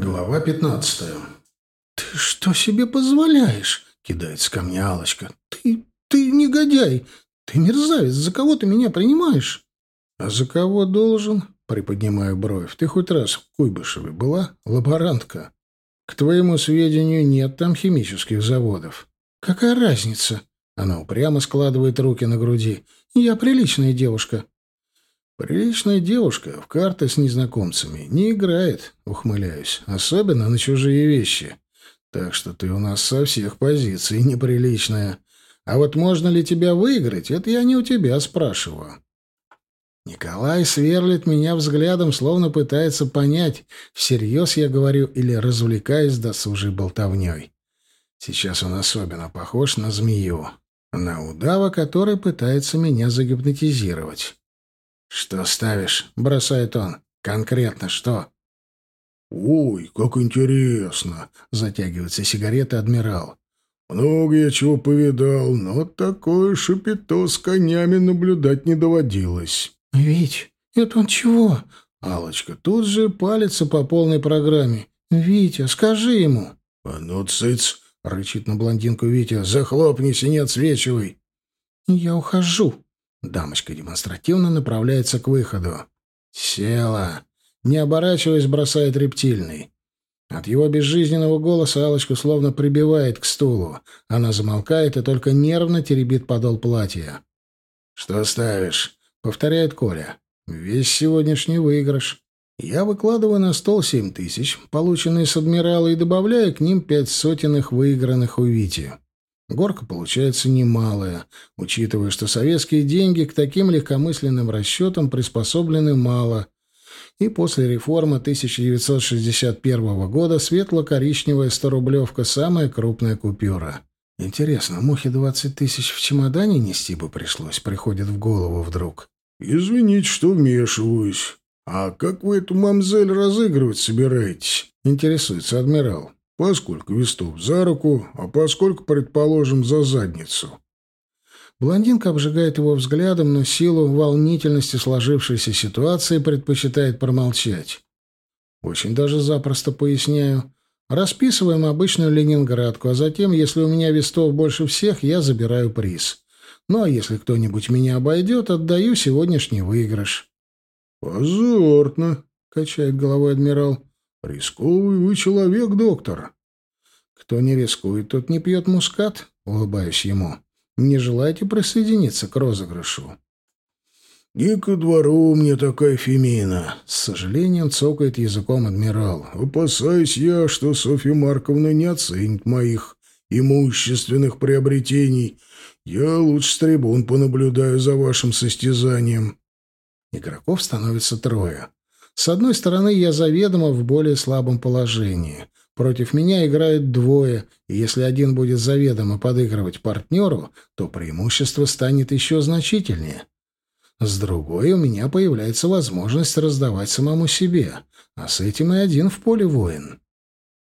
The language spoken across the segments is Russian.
Глава пятнадцатая. «Ты что себе позволяешь?» — кидается ко мне Алочка. «Ты... ты негодяй! Ты мерзавец! За кого ты меня принимаешь?» «А за кого должен?» — приподнимаю бровь. «Ты хоть раз в Куйбышеве была? Лаборантка. К твоему сведению, нет там химических заводов». «Какая разница?» Она упрямо складывает руки на груди. «Я приличная девушка. «Приличная девушка в карты с незнакомцами не играет», — ухмыляюсь, «особенно на чужие вещи. Так что ты у нас со всех позиций неприличная. А вот можно ли тебя выиграть, это я не у тебя спрашиваю». Николай сверлит меня взглядом, словно пытается понять, всерьез я говорю или развлекаюсь досужей болтовней. Сейчас он особенно похож на змею, на удава, который пытается меня загипнотизировать. «Что ставишь?» — бросает он. «Конкретно что?» «Ой, как интересно!» — затягивается сигарета адмирал. «Много я чего повидал, но такое шапито с конями наблюдать не доводилось». «Вить, это он чего?» алочка тут же палится по полной программе. «Витя, скажи ему». «А ну, цыц!» — рычит на блондинку Витя. «Захлопнись и не отсвечивай». «Я ухожу», Дамочка демонстративно направляется к выходу. «Села!» Не оборачиваясь, бросает рептильный. От его безжизненного голоса алочку словно прибивает к стулу. Она замолкает и только нервно теребит подол платья. «Что ставишь?» — повторяет Коля. «Весь сегодняшний выигрыш. Я выкладываю на стол семь тысяч, полученные с адмирала, и добавляю к ним пять сотен их выигранных у Вити. Горка получается немалая, учитывая, что советские деньги к таким легкомысленным расчетам приспособлены мало. И после реформы 1961 года светло-коричневая 100-рублевка – самая крупная купюра. Интересно, мухе 20 тысяч в чемодане нести бы пришлось, приходит в голову вдруг. «Извините, что вмешиваюсь. А как вы эту мамзель разыгрывать собираетесь?» – интересуется адмирал. Поскольку вестов за руку, а поскольку, предположим, за задницу. Блондинка обжигает его взглядом, но силу волнительности сложившейся ситуации предпочитает промолчать. Очень даже запросто поясняю. Расписываем обычную ленинградку, а затем, если у меня вестов больше всех, я забираю приз. Ну а если кто-нибудь меня обойдет, отдаю сегодняшний выигрыш. «Позорно», — качает головой адмирал. «Рисковый вы человек, доктор». «Кто не рискует, тот не пьет мускат», — улыбаюсь ему. «Не желаете присоединиться к розыгрышу?» «Не ко двору мне такая фемина», — с сожалением цокает языком адмирал. «Опасаюсь я, что Софья Марковна не оценит моих имущественных приобретений. Я лучше с трибун понаблюдаю за вашим состязанием». Игроков становится трое. С одной стороны, я заведомо в более слабом положении. Против меня играют двое, и если один будет заведомо подыгрывать партнеру, то преимущество станет еще значительнее. С другой, у меня появляется возможность раздавать самому себе, а с этим и один в поле воин.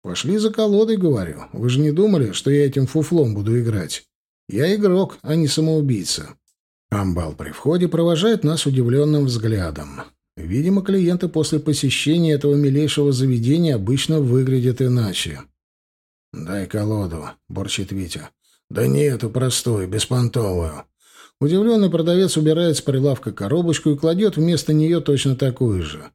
«Пошли за колодой», — говорю. «Вы же не думали, что я этим фуфлом буду играть? Я игрок, а не самоубийца». Амбал при входе провожает нас удивленным взглядом. Видимо, клиенты после посещения этого милейшего заведения обычно выглядят иначе. «Дай колоду», — борчит Витя. «Да нет, простую, беспонтовую». Удивленный продавец убирает с прилавка коробочку и кладет вместо нее точно такую же.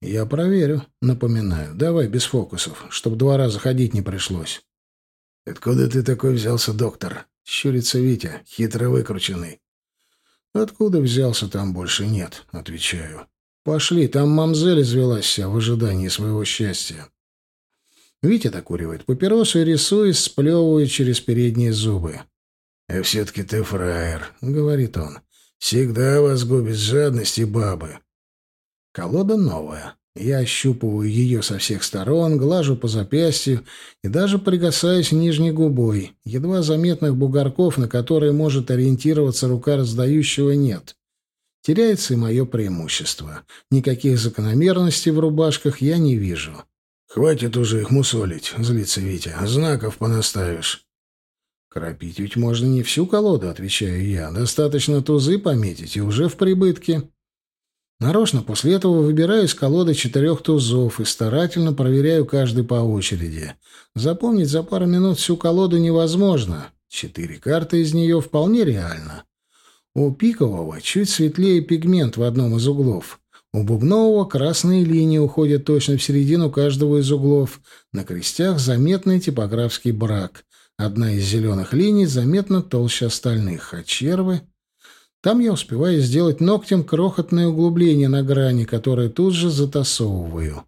«Я проверю», — напоминаю. «Давай без фокусов, чтобы два раза ходить не пришлось». «Откуда ты такой взялся, доктор?» — щурится Витя, хитро выкрученный. «Откуда взялся, там больше нет», — отвечаю. «Пошли, там мамзель извелась вся в ожидании своего счастья». Витя докуривает папиросу и, рисует, сплевывает через передние зубы. «А все-таки ты фраер», — говорит он. «Всегда вас губит жадность и бабы». Колода новая. Я ощупываю ее со всех сторон, глажу по запястью и даже прикасаюсь нижней губой. Едва заметных бугорков, на которые может ориентироваться рука раздающего, нет. Теряется и мое преимущество. Никаких закономерностей в рубашках я не вижу. «Хватит уже их мусолить», — злится Витя. «Знаков понаставишь». «Кропить ведь можно не всю колоду», — отвечаю я. «Достаточно тузы пометить, и уже в прибытке». Нарочно после этого выбираю из колоды четырех тузов и старательно проверяю каждый по очереди. Запомнить за пару минут всю колоду невозможно. Четыре карты из нее вполне реально. У пикового чуть светлее пигмент в одном из углов. У бубнового красные линии уходят точно в середину каждого из углов. На крестях заметный типографский брак. Одна из зеленых линий заметно толще остальных, а червы... Там я успеваю сделать ногтем крохотное углубление на грани, которое тут же затасовываю.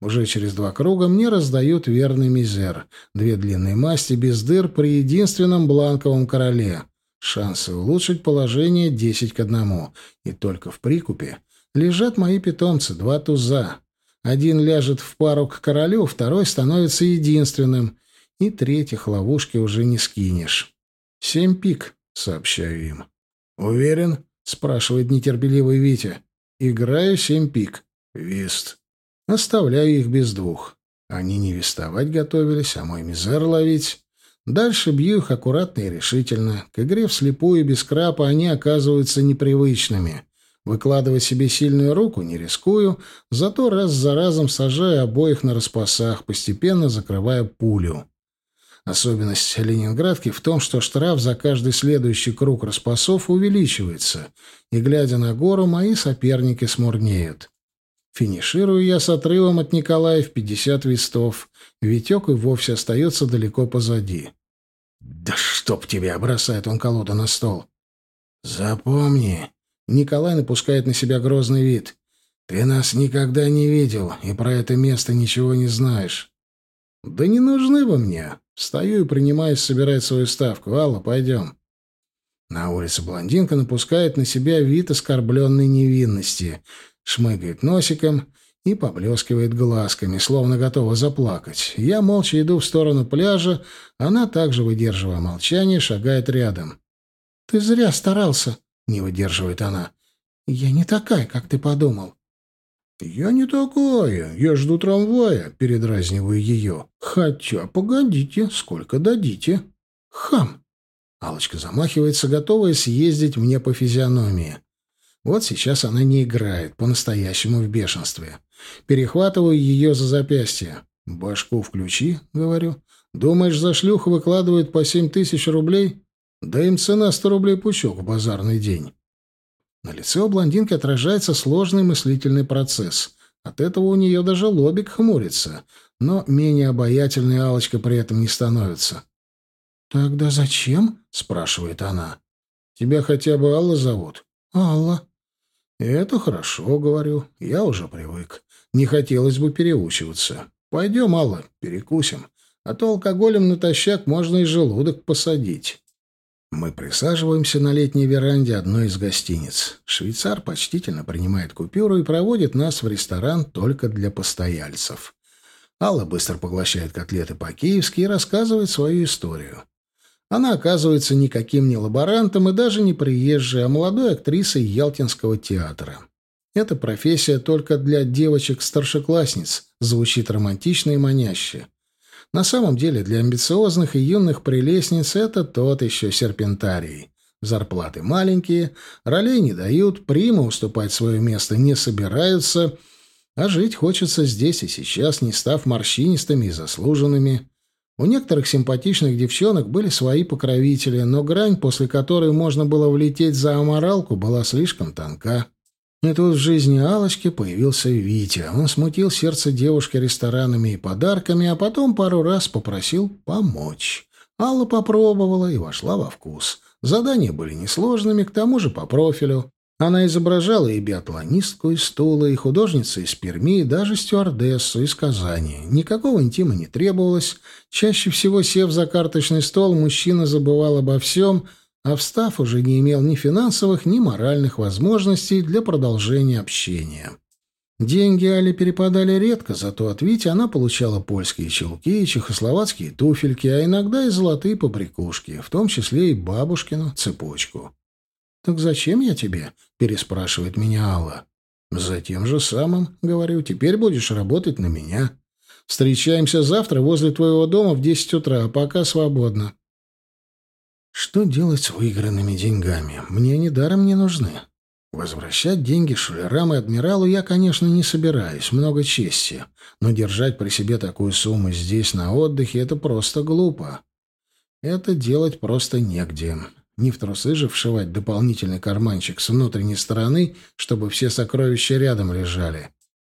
Уже через два круга мне раздают верный мизер. Две длинные масти без дыр при единственном бланковом короле. Шансы улучшить положение 10 к 1. И только в прикупе лежат мои питомцы, два туза. Один ляжет в пару к королю, второй становится единственным. И третьих ловушки уже не скинешь. «Семь пик», — сообщаю им. «Уверен?» — спрашивает нетерпеливый Витя. «Играю семь пик. Вист. Оставляю их без двух. Они не вистовать готовились, а мой мизер ловить. Дальше бью их аккуратно и решительно. К игре вслепую без крапа они оказываются непривычными. Выкладывать себе сильную руку не рискую, зато раз за разом сажаю обоих на распасах, постепенно закрывая пулю. Особенность Ленинградки в том, что штраф за каждый следующий круг распасов увеличивается, и, глядя на гору, мои соперники смурнеют. Финиширую я с отрывом от Николая в 50 вестов. Витек и вовсе остается далеко позади. «Да чтоб тебя!» — бросает он колоду на стол. «Запомни!» — Николай напускает на себя грозный вид. «Ты нас никогда не видел, и про это место ничего не знаешь». «Да не нужны вы мне. Встаю и принимаюсь собирать свою ставку. Алла, пойдем». На улице блондинка напускает на себя вид оскорбленной невинности, шмыгает носиком и поблескивает глазками, словно готова заплакать. Я молча иду в сторону пляжа, она, также выдерживая молчание, шагает рядом. «Ты зря старался», — не выдерживает она. «Я не такая, как ты подумал. «Я не такая. Я жду трамвая», — передразниваю ее. «Хотя, погодите, сколько дадите?» «Хам!» алочка замахивается, готовая съездить мне по физиономии. Вот сейчас она не играет, по-настоящему в бешенстве. Перехватываю ее за запястье. «Башку включи», — говорю. «Думаешь, за шлюх выкладывают по семь тысяч рублей? Да им цена сто рублей пучок в базарный день». На лице у блондинки отражается сложный мыслительный процесс. От этого у нее даже лобик хмурится, но менее обаятельной алочка при этом не становится. «Тогда зачем?» — спрашивает она. «Тебя хотя бы Алла зовут?» «Алла». «Это хорошо, — говорю. Я уже привык. Не хотелось бы переучиваться. Пойдем, Алла, перекусим. А то алкоголем натощак можно и желудок посадить». Мы присаживаемся на летней веранде одной из гостиниц. Швейцар почтительно принимает купюру и проводит нас в ресторан только для постояльцев. Алла быстро поглощает котлеты по-киевски и рассказывает свою историю. Она оказывается никаким не лаборантом и даже не приезжей, а молодой актрисой Ялтинского театра. Эта профессия только для девочек-старшеклассниц звучит романтично и маняще. На самом деле для амбициозных и юных прелестниц это тот еще серпентарий. Зарплаты маленькие, ролей не дают, прима уступать свое место не собираются, а жить хочется здесь и сейчас, не став морщинистыми и заслуженными. У некоторых симпатичных девчонок были свои покровители, но грань, после которой можно было влететь за аморалку, была слишком тонка. И тут в жизни Алочки появился Витя. Он смутил сердце девушки ресторанами и подарками, а потом пару раз попросил помочь. Алла попробовала и вошла во вкус. Задания были несложными, к тому же по профилю. Она изображала и биатлонистку из Тула, и художницу из Перми, и даже стюардессу из Казани. Никакого интима не требовалось. Чаще всего, сев за карточный стол, мужчина забывал обо всем — а встав уже не имел ни финансовых, ни моральных возможностей для продолжения общения. Деньги Али перепадали редко, зато от Вити она получала польские чулки и чехословацкие туфельки, а иногда и золотые побрякушки, в том числе и бабушкину цепочку. «Так зачем я тебе?» — переспрашивает меня Алла. «За тем же самым, — говорю, — теперь будешь работать на меня. Встречаемся завтра возле твоего дома в десять утра, пока свободно». Что делать с выигранными деньгами? Мне они даром не нужны. Возвращать деньги шулерам и адмиралу я, конечно, не собираюсь, много чести, но держать при себе такую сумму здесь, на отдыхе, это просто глупо. Это делать просто негде. Не в трусы же вшивать дополнительный карманчик с внутренней стороны, чтобы все сокровища рядом лежали.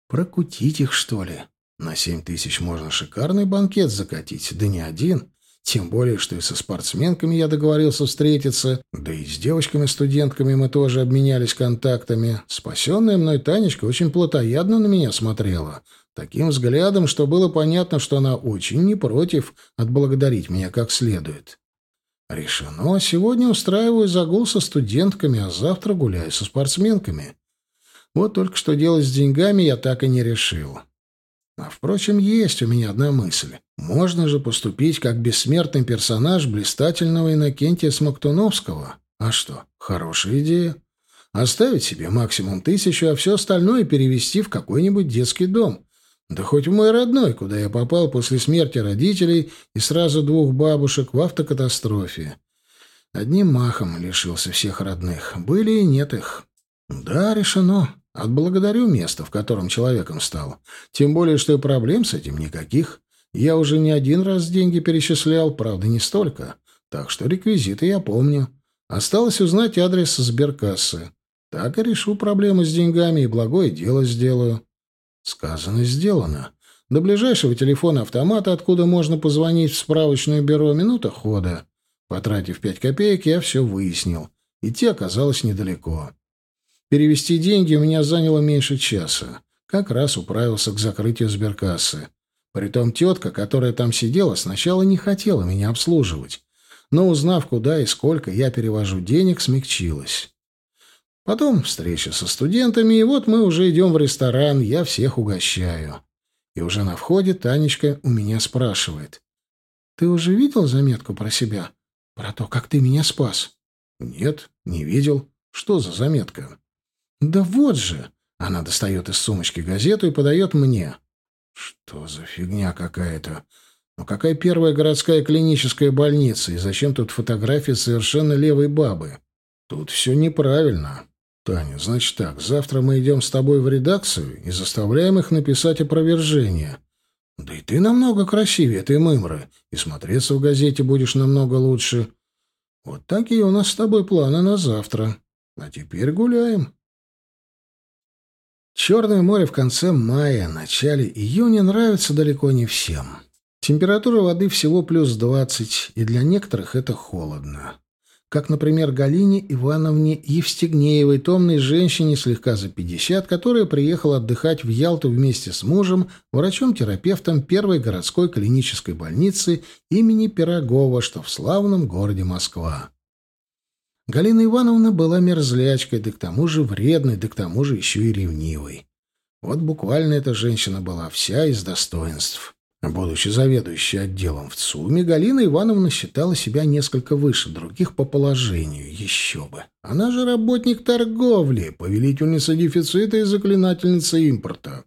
Прокутить их, что ли? На семь тысяч можно шикарный банкет закатить, да не один. Тем более, что и со спортсменками я договорился встретиться, да и с девочками-студентками мы тоже обменялись контактами. Спасенная мной Танечка очень плотоядно на меня смотрела. Таким взглядом, что было понятно, что она очень не против отблагодарить меня как следует. Решено. Сегодня устраиваю загул со студентками, а завтра гуляю со спортсменками. Вот только что делать с деньгами я так и не решил. А, впрочем, есть у меня одна мысль. Можно же поступить как бессмертный персонаж блистательного Иннокентия Смоктуновского. А что, хорошая идея. Оставить себе максимум тысячу, а все остальное перевести в какой-нибудь детский дом. Да хоть в мой родной, куда я попал после смерти родителей и сразу двух бабушек в автокатастрофе. Одним махом лишился всех родных. Были и нет их. Да, решено. Отблагодарю место, в котором человеком стал. Тем более, что и проблем с этим никаких. Я уже не один раз деньги перечислял, правда, не столько. Так что реквизиты я помню. Осталось узнать адрес сберкассы. Так и решу проблему с деньгами и благое дело сделаю. Сказано, сделано. До ближайшего телефона-автомата, откуда можно позвонить в справочное бюро, минута хода. Потратив пять копеек, я все выяснил. Идти оказалось недалеко. Перевести деньги у меня заняло меньше часа. Как раз управился к закрытию сберкассы. Притом тетка, которая там сидела, сначала не хотела меня обслуживать. Но узнав, куда и сколько я перевожу денег, смягчилась. Потом встреча со студентами, и вот мы уже идем в ресторан, я всех угощаю. И уже на входе Танечка у меня спрашивает. «Ты уже видел заметку про себя? Про то, как ты меня спас?» «Нет, не видел. Что за заметка?» «Да вот же!» Она достает из сумочки газету и подает мне. «Что за фигня какая-то? Ну какая первая городская клиническая больница? И зачем тут фотографии совершенно левой бабы? Тут все неправильно. Таня, значит так, завтра мы идем с тобой в редакцию и заставляем их написать опровержение. Да и ты намного красивее этой мымры, и смотреться в газете будешь намного лучше. Вот такие у нас с тобой планы на завтра. А теперь гуляем». Черное море в конце мая, начале июня нравится далеко не всем. Температура воды всего плюс 20, и для некоторых это холодно. Как, например, Галине Ивановне Евстигнеевой, томной женщине слегка за 50, которая приехала отдыхать в Ялту вместе с мужем, врачом-терапевтом первой городской клинической больницы имени Пирогова, что в славном городе Москва. Галина Ивановна была мерзлячкой, да к тому же вредной, да к тому же еще и ревнивой. Вот буквально эта женщина была вся из достоинств. Будучи заведующей отделом в ЦУМе, Галина Ивановна считала себя несколько выше других по положению. Еще бы. Она же работник торговли, повелительница дефицита и заклинательница импорта.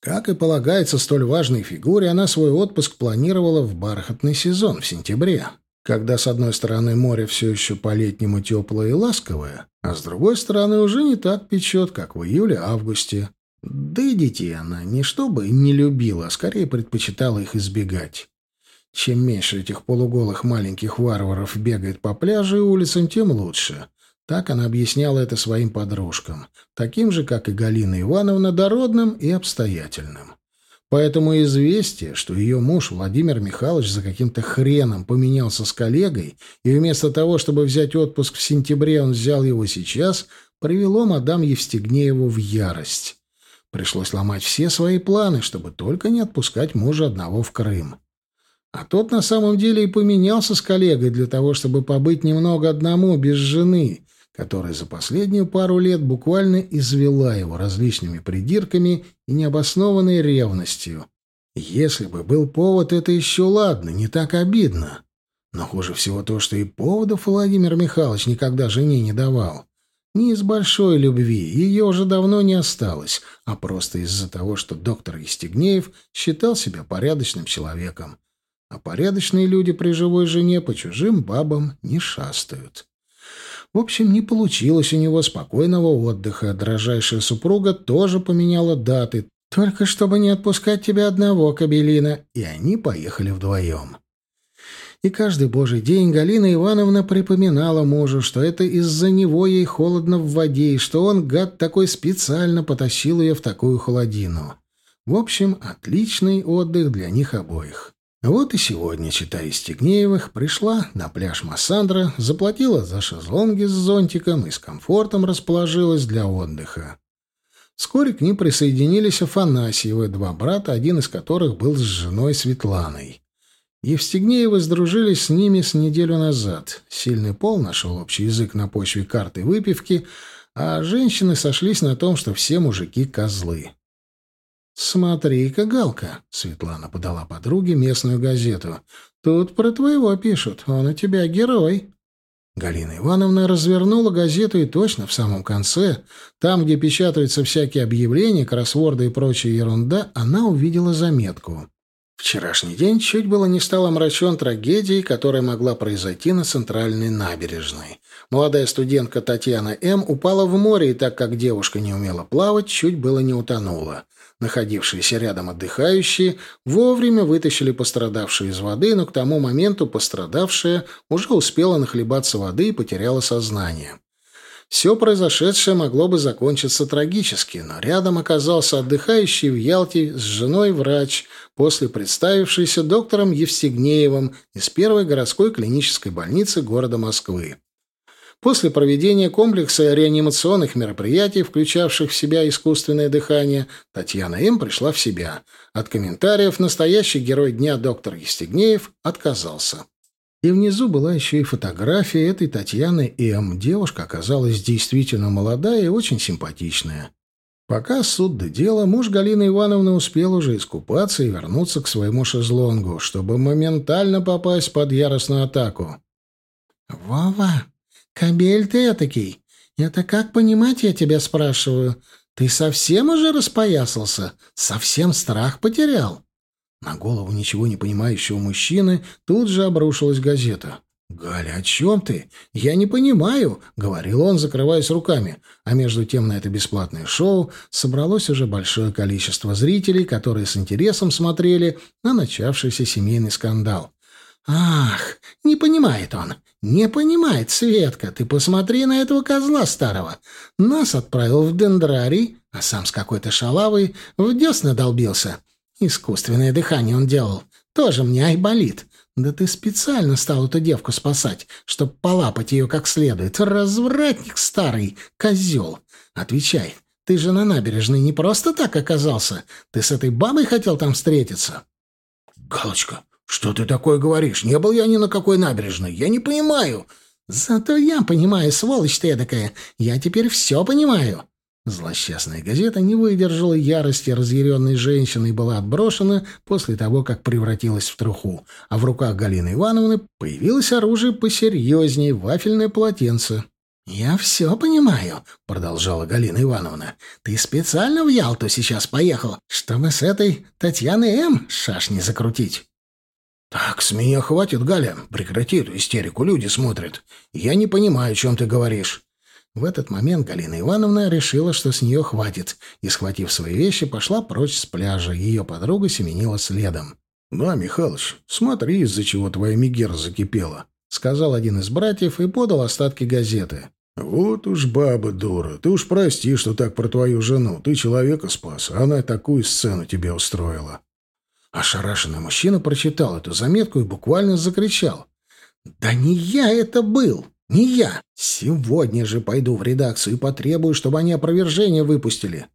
Как и полагается столь важной фигуре, она свой отпуск планировала в бархатный сезон, в сентябре когда с одной стороны море все еще по-летнему теплое и ласковое, а с другой стороны уже не так печет, как в июле-августе. Да и детей она не чтобы не любила, а скорее предпочитала их избегать. Чем меньше этих полуголых маленьких варваров бегает по пляжу и улицам, тем лучше. Так она объясняла это своим подружкам, таким же, как и Галина Ивановна, дородным и обстоятельным. Поэтому известие, что ее муж Владимир Михайлович за каким-то хреном поменялся с коллегой, и вместо того, чтобы взять отпуск в сентябре, он взял его сейчас, привело мадам Евстигнееву в ярость. Пришлось ломать все свои планы, чтобы только не отпускать мужа одного в Крым. А тот на самом деле и поменялся с коллегой для того, чтобы побыть немного одному, без жены, которая за последнюю пару лет буквально извела его различными придирками и необоснованной ревностью. Если бы был повод, это еще ладно, не так обидно. Но хуже всего то, что и поводов Владимир Михайлович никогда жене не давал. Не из большой любви, ее уже давно не осталось, а просто из-за того, что доктор Истегнеев считал себя порядочным человеком. А порядочные люди при живой жене по чужим бабам не шастают. В общем, не получилось у него спокойного отдыха. Дрожайшая супруга тоже поменяла даты, только чтобы не отпускать тебя одного, Кабелина. И они поехали вдвоем. И каждый божий день Галина Ивановна припоминала мужу, что это из-за него ей холодно в воде, и что он, гад такой, специально потащил ее в такую холодину. В общем, отличный отдых для них обоих. Вот и сегодня, читая Стегнеевых, пришла на пляж Массандра, заплатила за шезлонги с зонтиком и с комфортом расположилась для отдыха. Вскоре к ним присоединились Афанасьевы, два брата, один из которых был с женой Светланой. Евстигнеевы сдружились с ними с неделю назад. Сильный пол нашел общий язык на почве карты выпивки, а женщины сошлись на том, что все мужики — козлы. «Смотри-ка, Галка!» — Светлана подала подруге местную газету. «Тут про твоего пишут. Он у тебя герой». Галина Ивановна развернула газету и точно в самом конце, там, где печатаются всякие объявления, кроссворды и прочая ерунда, она увидела заметку. Вчерашний день чуть было не стал омрачен трагедией, которая могла произойти на центральной набережной. Молодая студентка Татьяна М. упала в море, и так как девушка не умела плавать, чуть было не утонула. Находившиеся рядом отдыхающие вовремя вытащили пострадавшую из воды, но к тому моменту пострадавшая уже успела нахлебаться воды и потеряла сознание. Все произошедшее могло бы закончиться трагически, но рядом оказался отдыхающий в Ялте с женой врач, после представившийся доктором Евстигнеевым из первой городской клинической больницы города Москвы. После проведения комплекса реанимационных мероприятий, включавших в себя искусственное дыхание, Татьяна М. пришла в себя. От комментариев настоящий герой дня доктор Естегнеев отказался. И внизу была еще и фотография этой Татьяны М. Девушка оказалась действительно молодая и очень симпатичная. Пока суд до дела, муж Галины Ивановны успел уже искупаться и вернуться к своему шезлонгу, чтобы моментально попасть под яростную атаку. «Вова!» «Кобель ты этакий! Это как понимать, я тебя спрашиваю? Ты совсем уже распоясался? Совсем страх потерял?» На голову ничего не понимающего мужчины тут же обрушилась газета. «Галя, о чем ты? Я не понимаю», — говорил он, закрываясь руками. А между тем на это бесплатное шоу собралось уже большое количество зрителей, которые с интересом смотрели на начавшийся семейный скандал. «Ах, не понимает он. Не понимает, Светка. Ты посмотри на этого козла старого. Нас отправил в дендрарий, а сам с какой-то шалавой в десна долбился. Искусственное дыхание он делал. Тоже мне айболит. Да ты специально стал эту девку спасать, чтоб полапать ее как следует. Развратник старый, козел. Отвечай, ты же на набережной не просто так оказался. Ты с этой бабой хотел там встретиться?» «Галочка, «Что ты такое говоришь? Не был я ни на какой набережной. Я не понимаю». «Зато я понимаю, сволочь ты эдакая. Я теперь все понимаю». Злосчастная газета не выдержала ярости разъяренной женщины и была отброшена после того, как превратилась в труху, а в руках Галины Ивановны появилось оружие посерьезнее — вафельное полотенце. «Я все понимаю», — продолжала Галина Ивановна. «Ты специально в Ялту сейчас поехал, чтобы с этой Татьяной М. шашни закрутить». «Так, с меня хватит, Галя. Прекрати эту истерику, люди смотрят. Я не понимаю, о чем ты говоришь». В этот момент Галина Ивановна решила, что с нее хватит, и, схватив свои вещи, пошла прочь с пляжа. Ее подруга семенила следом. «Да, Михалыч, смотри, из-за чего твоя Мегера закипела», — сказал один из братьев и подал остатки газеты. «Вот уж баба дура. Ты уж прости, что так про твою жену. Ты человека спас, а она такую сцену тебе устроила». Ошарашенный мужчина прочитал эту заметку и буквально закричал. «Да не я это был! Не я! Сегодня же пойду в редакцию и потребую, чтобы они опровержение выпустили!»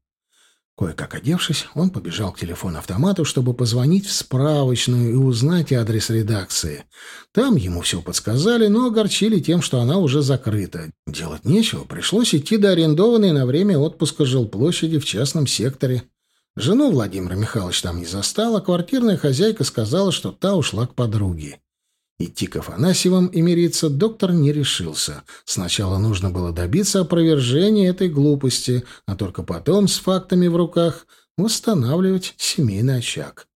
Кое-как одевшись, он побежал к телефону-автомату, чтобы позвонить в справочную и узнать адрес редакции. Там ему все подсказали, но огорчили тем, что она уже закрыта. Делать нечего, пришлось идти до арендованной на время отпуска жилплощади в частном секторе. Жену Владимира Михайлович там не застала, квартирная хозяйка сказала, что та ушла к подруге. Идти к Афанасьевым и мириться доктор не решился. Сначала нужно было добиться опровержения этой глупости, а только потом с фактами в руках восстанавливать семейный очаг.